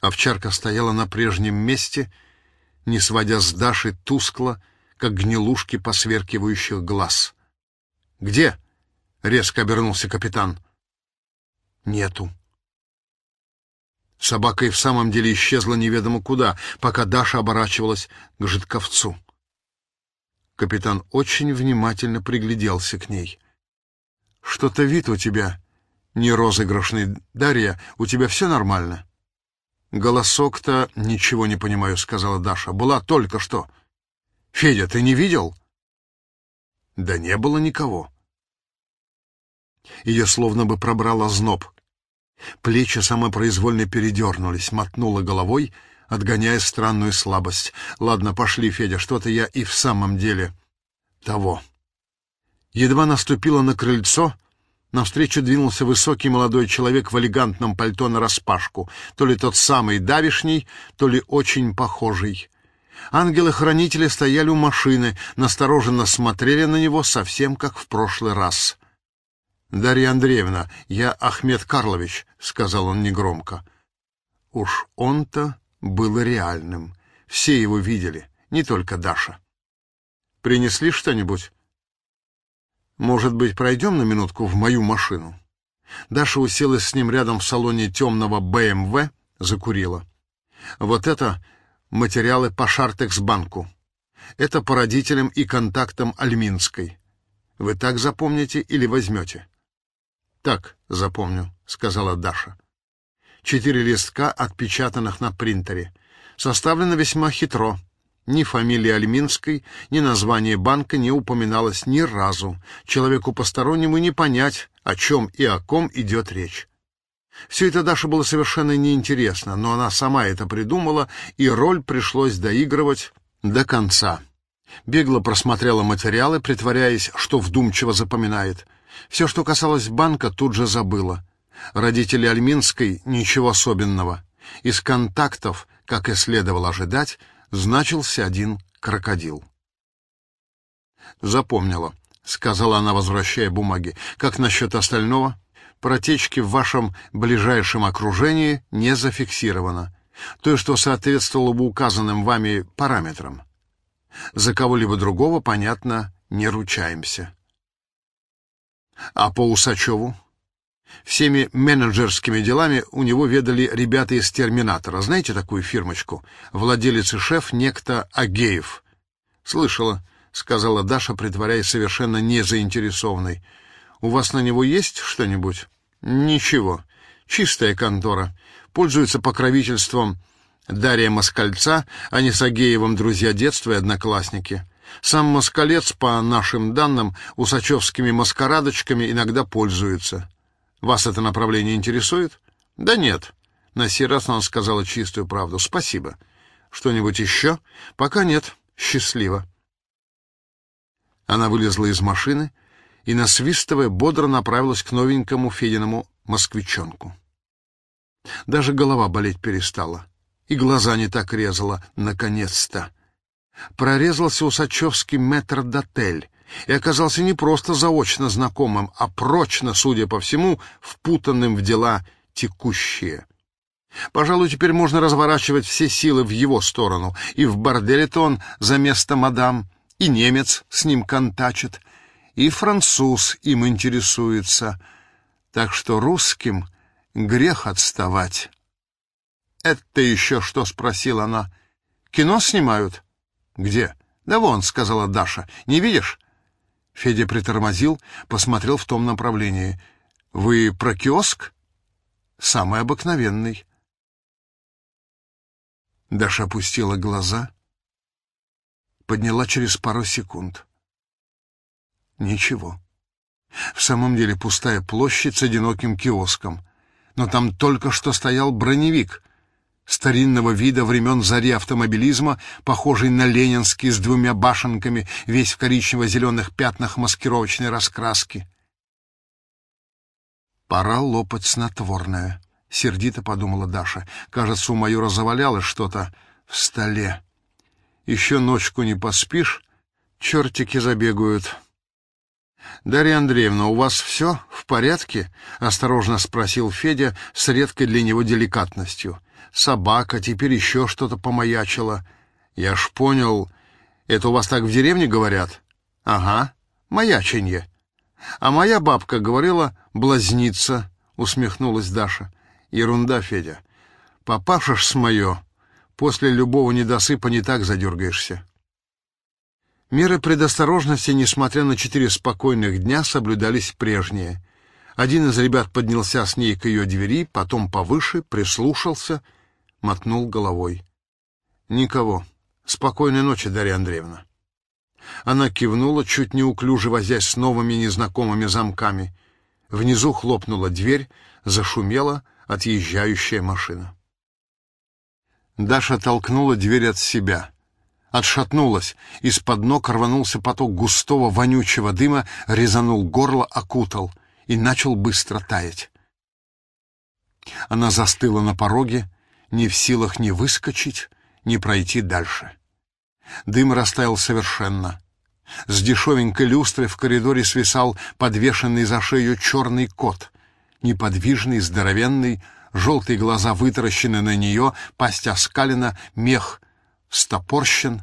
Овчарка стояла на прежнем месте, не сводя с Даши тускло, как гнилушки посверкивающих глаз. «Где?» — резко обернулся капитан. «Нету». Собака и в самом деле исчезла неведомо куда, пока Даша оборачивалась к жидковцу. Капитан очень внимательно пригляделся к ней. «Что-то вид у тебя не розыгрышный, Дарья, у тебя все нормально?» «Голосок-то ничего не понимаю», — сказала Даша. «Была только что». «Федя, ты не видел?» «Да не было никого». Ее словно бы пробрало зноб. Плечи самопроизвольно передернулись, мотнула головой, отгоняя странную слабость. «Ладно, пошли, Федя, что-то я и в самом деле того». Едва наступила на крыльцо, навстречу двинулся высокий молодой человек в элегантном пальто нараспашку, то ли тот самый давишний, то ли очень похожий. Ангелы-хранители стояли у машины, настороженно смотрели на него, совсем как в прошлый раз — «Дарья Андреевна, я Ахмед Карлович», — сказал он негромко. Уж он-то был реальным. Все его видели, не только Даша. «Принесли что-нибудь?» «Может быть, пройдем на минутку в мою машину?» Даша уселась с ним рядом в салоне темного БМВ, закурила. «Вот это материалы по Шартекс-банку. Это по родителям и контактам Альминской. Вы так запомните или возьмете?» «Так, запомню», — сказала Даша. Четыре листка, отпечатанных на принтере. Составлено весьма хитро. Ни фамилия Альминской, ни название банка не упоминалось ни разу. Человеку постороннему не понять, о чем и о ком идет речь. Все это Даше было совершенно неинтересно, но она сама это придумала, и роль пришлось доигрывать до конца. Бегло просмотрела материалы, притворяясь, что вдумчиво запоминает — все, что касалось банка, тут же забыла. Родители Альминской — ничего особенного. Из контактов, как и следовало ожидать, значился один крокодил. «Запомнила», — сказала она, возвращая бумаги. «Как насчет остального? Протечки в вашем ближайшем окружении не зафиксировано. То, что соответствовало бы указанным вами параметрам. За кого-либо другого, понятно, не ручаемся». А по Усачеву? Всеми менеджерскими делами у него ведали ребята из «Терминатора». Знаете такую фирмочку? Владелец и шеф некто Агеев. «Слышала», — сказала Даша, притворяясь совершенно незаинтересованной. «У вас на него есть что-нибудь?» «Ничего. Чистая контора. Пользуется покровительством Дарья Москальца, а не с Агеевым друзья детства и одноклассники. Сам москалец, по нашим данным, усачевскими маскарадочками иногда пользуется. Вас это направление интересует? Да нет. На сей раз она сказала чистую правду. Спасибо. Что-нибудь еще? Пока нет. Счастливо. Она вылезла из машины и, насвистывая, бодро направилась к новенькому Фединому москвичонку. Даже голова болеть перестала, и глаза не так резала, наконец-то прорезался усачевский метрдотель и оказался не просто заочно знакомым, а прочно, судя по всему, впутанным в дела текущие. Пожалуй, теперь можно разворачивать все силы в его сторону, и в борделе-то он за место мадам, и немец с ним контачит, и француз им интересуется, так что русским грех отставать. «Это еще что?» — спросила она. «Кино снимают?» «Где?» «Да вон», — сказала Даша. «Не видишь?» Федя притормозил, посмотрел в том направлении. «Вы про киоск?» «Самый обыкновенный». Даша опустила глаза, подняла через пару секунд. Ничего. В самом деле пустая площадь с одиноким киоском. Но там только что стоял броневик, старинного вида времен зари автомобилизма, похожий на ленинский с двумя башенками, весь в коричнево-зеленых пятнах маскировочной раскраски. «Пора лопать снотворное», — сердито подумала Даша. «Кажется, у майора завалялось что-то в столе. Еще ночку не поспишь, чертики забегают». «Дарья Андреевна, у вас все в порядке?» — осторожно спросил Федя с редкой для него деликатностью. «Собака, теперь еще что-то помаячило. Я ж понял, это у вас так в деревне говорят?» «Ага, маяченье. А моя бабка говорила «блазниться», — усмехнулась Даша. «Ерунда, Федя. Попавшишь с мое, после любого недосыпа не так задергаешься». Меры предосторожности, несмотря на четыре спокойных дня, соблюдались прежние. Один из ребят поднялся с ней к ее двери, потом повыше, прислушался, мотнул головой. «Никого. Спокойной ночи, Дарья Андреевна». Она кивнула, чуть неуклюже возясь с новыми незнакомыми замками. Внизу хлопнула дверь, зашумела отъезжающая машина. Даша толкнула дверь от себя — отшатнулась. Из-под ног рванулся поток густого вонючего дыма, резанул горло, окутал и начал быстро таять. Она застыла на пороге, не в силах ни выскочить, ни пройти дальше. Дым растаял совершенно. С дешевенькой люстры в коридоре свисал подвешенный за шею черный кот, неподвижный, здоровенный, желтые глаза вытаращены на нее, пасть оскалена, мех — стопорщен,